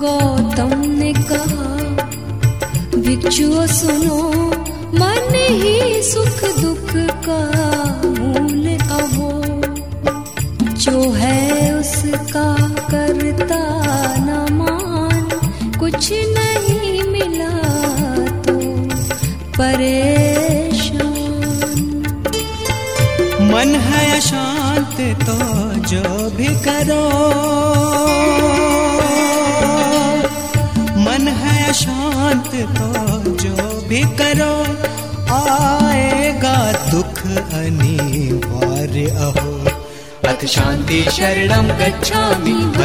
गौतम ने कहा भिक्षुओं सुनो, मन ही सुख दुख का मूल अहो जो है उसका करता न मान, कुछ नहीं मिला तो परेशान। मन है अशांत तो जो भी करो। अशांत को जो भी करो, आएगा दुख अनिवार्य अहो। अथ शान्ति शरणं गच्छामि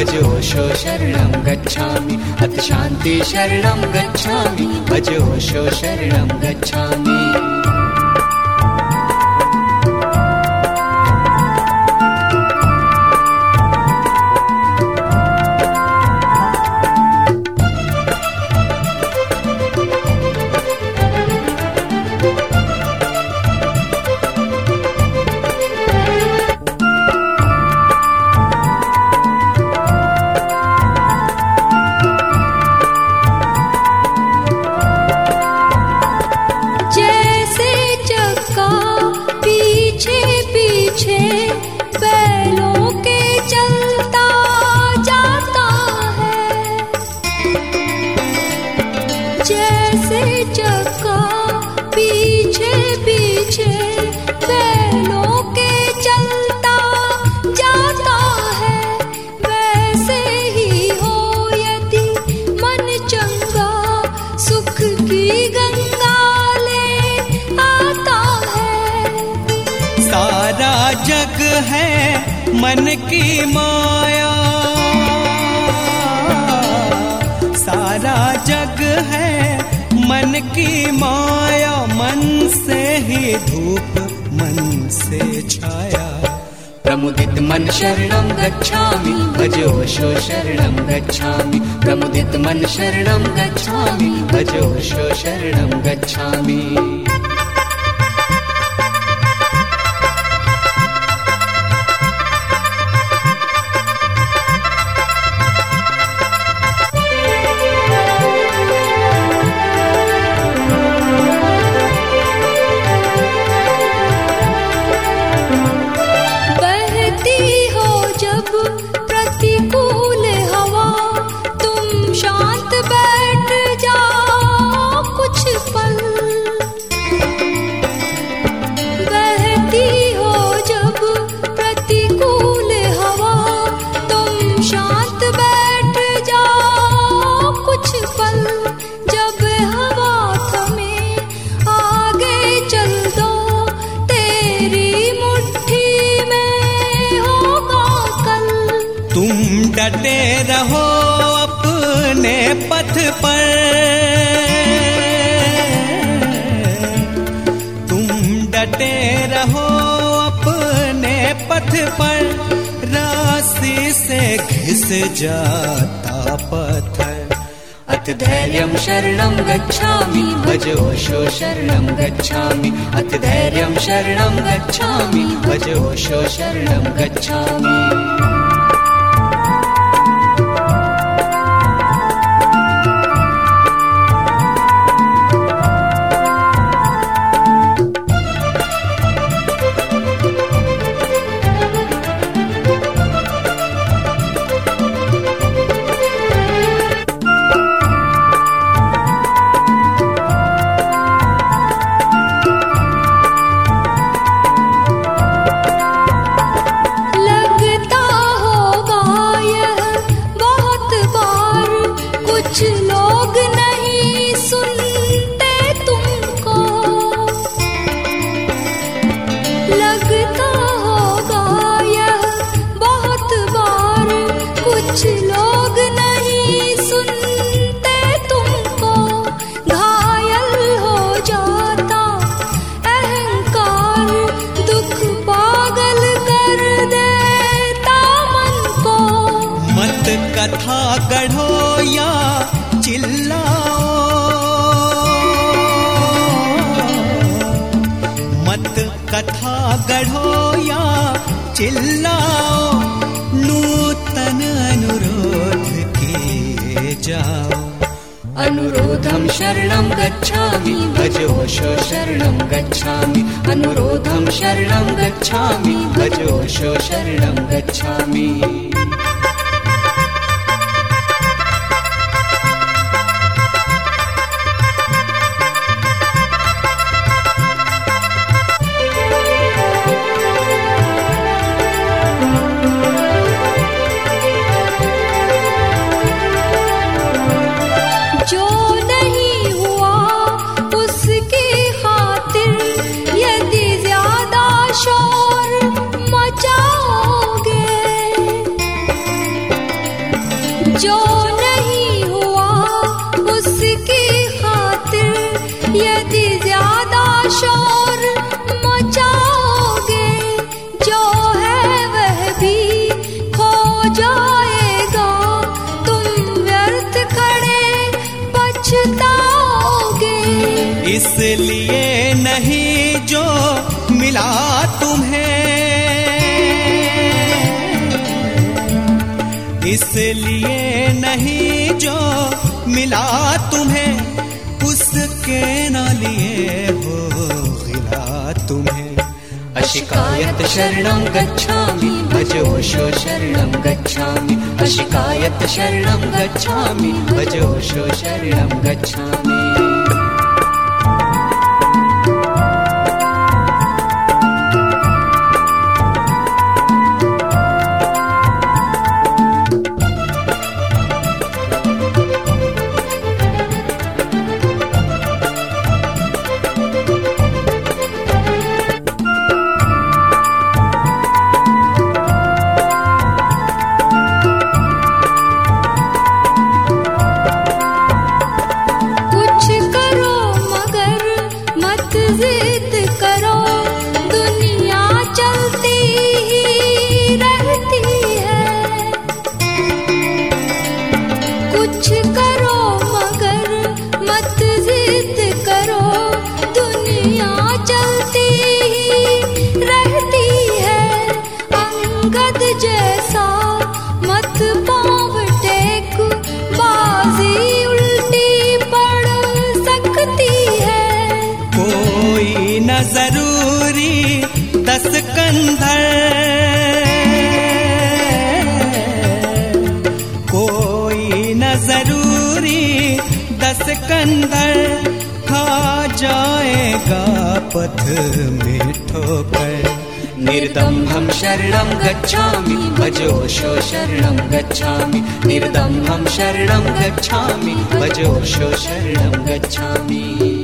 शरणं गच्छामि। अथ शान्ति शरणं गच्छामि भजोषो शरण गच्छामि। पीछे सारा जग है मन की माया। सारा जग है मन की माया, मन से ही धूप, मन से छाया। प्रमुदित मन शरणं गच्छामि भजोषो शरणं गच्छामि। प्रमुदित मन शरणं गच्छामि भजोषो शरणं गच्छामि। पर तुम डटे रहो अपने पथ पर, रास्ते से घिस जाता पत्थर। अथ धैर्यं शरणं गच्छामि शरणं गच्छामि। अथ धैर्यं शरणं गच्छामि भजोषो शरणं गच्छामि। मत कथा गढ़ो या चिल्लाओ नूतन अनुरोध किए जाओ। अनुरोधं शरणं गच्छामि ओशो शरणं गच्छामि। अनुरोधं शरणं गच्छामि ओशो शरणं गच्छामि इसलिए नहीं जो मिला तुम्हें। इसलिए नहीं जो मिला तुम्हें, उसके न लिए हो गिला तुम्हें। अशिकायत शरणं गच्छामि, भज ओशो शरणं गच्छामि। अशिकायत शरणं गच्छामि, भज ओशो शरणं गच्छामि। करो, दुनिया चलती ही जैसा मत टेक बाजी उल्टी सकती है। न ज़रूरी दस कंधर दस कंधर खा जाएगा पथ में ठोकर निर्दम्भं शरणम गच्छामि भजोशो शरणम गच्छामि। निर्दम्भं शरणम गच्छामि भजोशो शरणम गच्छामि।